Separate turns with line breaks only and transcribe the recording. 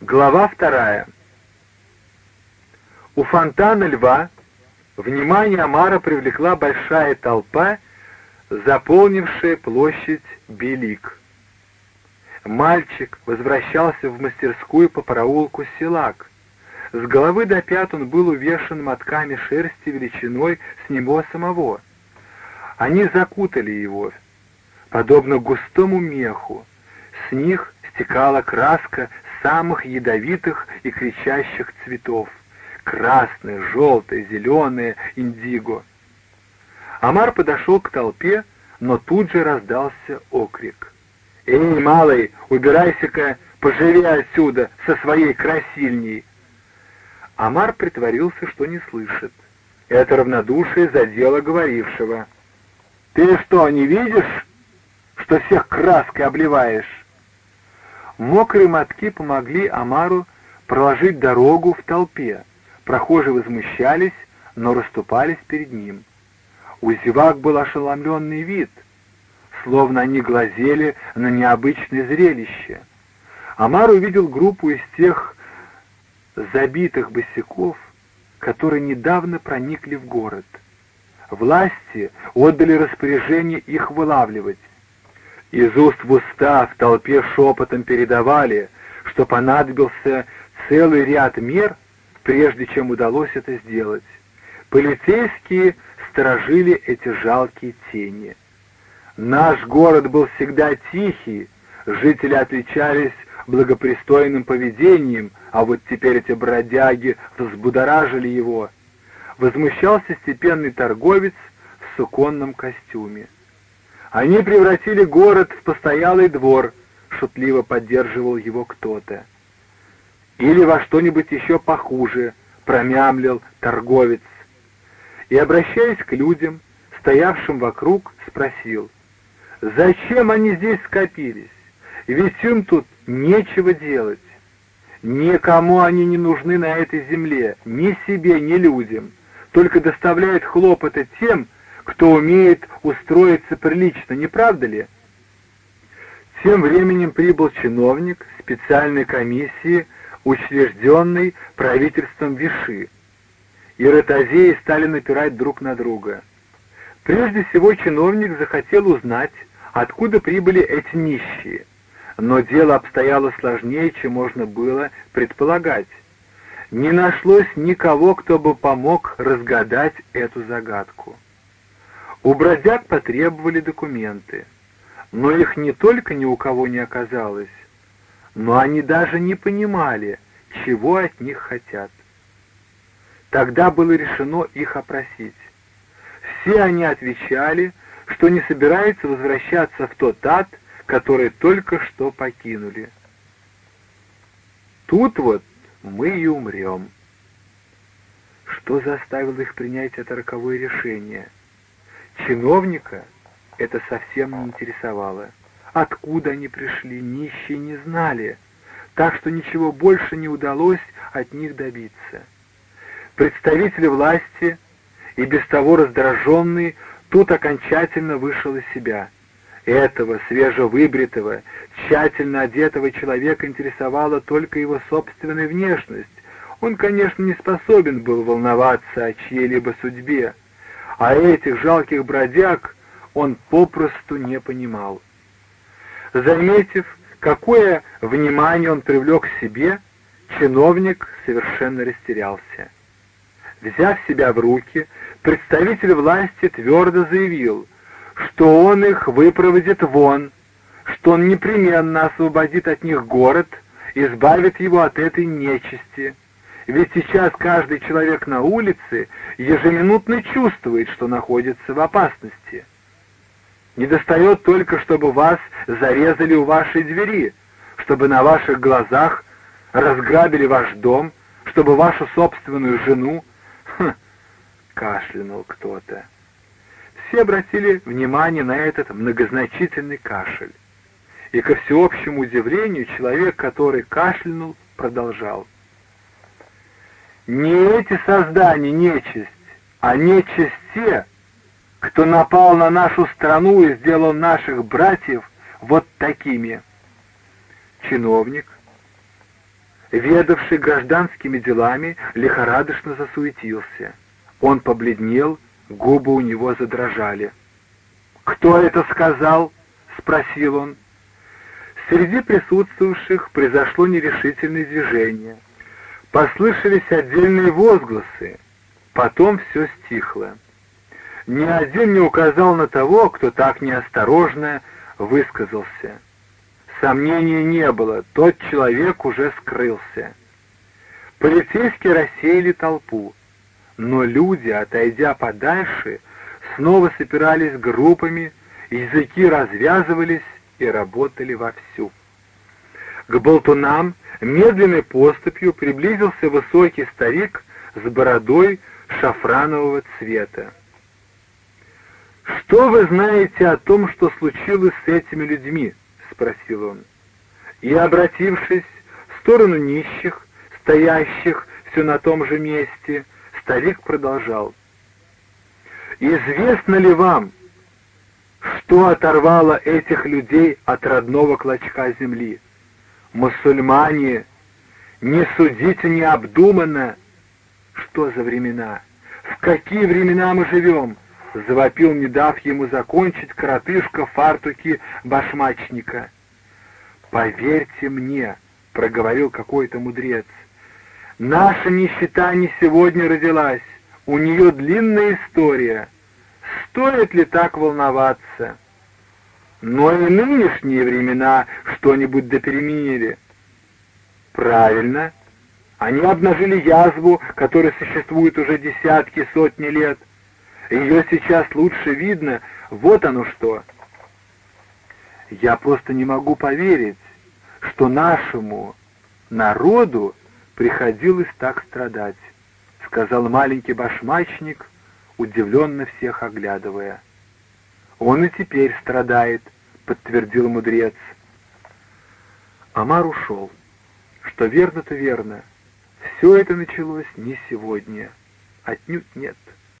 Глава вторая. У фонтана льва внимание Амара привлекла большая толпа, заполнившая площадь Белик. Мальчик возвращался в мастерскую по проулку Силак. С головы до пят он был увешан мотками шерсти величиной с него самого. Они закутали его, подобно густому меху. С них стекала краска самых ядовитых и кричащих цветов — красное, желтое, зеленое, индиго. Амар подошел к толпе, но тут же раздался окрик. «Эй, малый, убирайся-ка, поживи отсюда со своей красильней!» Амар притворился, что не слышит. Это равнодушие задело говорившего. «Ты что, не видишь, что всех краской обливаешь?» Мокрые мотки помогли Амару проложить дорогу в толпе. Прохожие возмущались, но расступались перед ним. У зевак был ошеломленный вид, словно они глазели на необычное зрелище. Амар увидел группу из тех забитых босиков, которые недавно проникли в город. Власти отдали распоряжение их вылавливать. Из уст в уста в толпе шепотом передавали, что понадобился целый ряд мер, прежде чем удалось это сделать. Полицейские сторожили эти жалкие тени. Наш город был всегда тихий, жители отличались благопристойным поведением, а вот теперь эти бродяги взбудоражили его. Возмущался степенный торговец в суконном костюме. Они превратили город в постоялый двор, шутливо поддерживал его кто-то. Или во что-нибудь еще похуже, промямлил торговец. И, обращаясь к людям, стоявшим вокруг, спросил, зачем они здесь скопились? Ведь им тут нечего делать. Никому они не нужны на этой земле, ни себе, ни людям, только доставляют хлопоты тем, кто умеет устроиться прилично, не правда ли? Тем временем прибыл чиновник специальной комиссии, учрежденной правительством Виши. И ротозеи стали напирать друг на друга. Прежде всего чиновник захотел узнать, откуда прибыли эти нищие. Но дело обстояло сложнее, чем можно было предполагать. Не нашлось никого, кто бы помог разгадать эту загадку. У бродяг потребовали документы, но их не только ни у кого не оказалось, но они даже не понимали, чего от них хотят. Тогда было решено их опросить. Все они отвечали, что не собираются возвращаться в тот ад, который только что покинули. Тут вот мы и умрем. Что заставило их принять это роковое решение? Чиновника это совсем не интересовало. Откуда они пришли, нищие не знали, так что ничего больше не удалось от них добиться. Представитель власти, и без того раздраженный, тут окончательно вышел из себя. Этого свежевыбритого, тщательно одетого человека интересовала только его собственная внешность. Он, конечно, не способен был волноваться о чьей-либо судьбе, а этих жалких бродяг он попросту не понимал. Заметив, какое внимание он привлек к себе, чиновник совершенно растерялся. Взяв себя в руки, представитель власти твердо заявил, что он их выпроводит вон, что он непременно освободит от них город, избавит его от этой нечисти, ведь сейчас каждый человек на улице ежеминутно чувствует, что находится в опасности. Не достает только, чтобы вас зарезали у вашей двери, чтобы на ваших глазах разграбили ваш дом, чтобы вашу собственную жену... Хм, кашлянул кто-то. Все обратили внимание на этот многозначительный кашель. И ко всеобщему удивлению человек, который кашлянул, продолжал. Не эти создания нечисть, а нечисть те, кто напал на нашу страну и сделал наших братьев вот такими. Чиновник, ведавший гражданскими делами, лихорадочно засуетился. Он побледнел, губы у него задрожали. «Кто это сказал?» — спросил он. Среди присутствующих произошло нерешительное движение. Послышались отдельные возгласы. Потом все стихло. Ни один не указал на того, кто так неосторожно высказался. Сомнений не было, тот человек уже скрылся. Полицейские рассеяли толпу, но люди, отойдя подальше, снова собирались группами, языки развязывались и работали вовсю. К болтунам медленной поступью приблизился высокий старик с бородой шафранового цвета. «Что вы знаете о том, что случилось с этими людьми?» — спросил он. И, обратившись в сторону нищих, стоящих все на том же месте, старик продолжал. «Известно ли вам, что оторвало этих людей от родного клочка земли? Мусульмане, не судите необдуманно. Что за времена? В какие времена мы живем? Завопил, не дав ему закончить, коротышка фартуки башмачника. «Поверьте мне», — проговорил какой-то мудрец, — «наша нищета не сегодня родилась, у нее длинная история» стоит ли так волноваться? Но и нынешние времена что-нибудь допеременили. Правильно. Они обнажили язву, которая существует уже десятки, сотни лет. Ее сейчас лучше видно. Вот оно что. Я просто не могу поверить, что нашему народу приходилось так страдать, сказал маленький башмачник, удивленно всех оглядывая. «Он и теперь страдает», — подтвердил мудрец. Амар ушел. Что верно, то верно. Все это началось не сегодня. Отнюдь нет. —